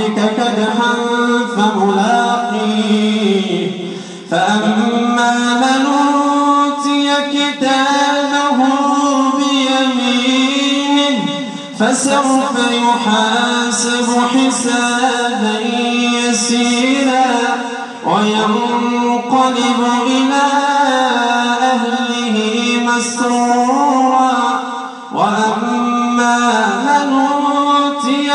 ربك كدحا فملاقيه فأما من أوتي كتابه بيمينه فسوف يحاسب حسابا يسيرا وينقلب إلى أهله مسرورا. وأما من أوتي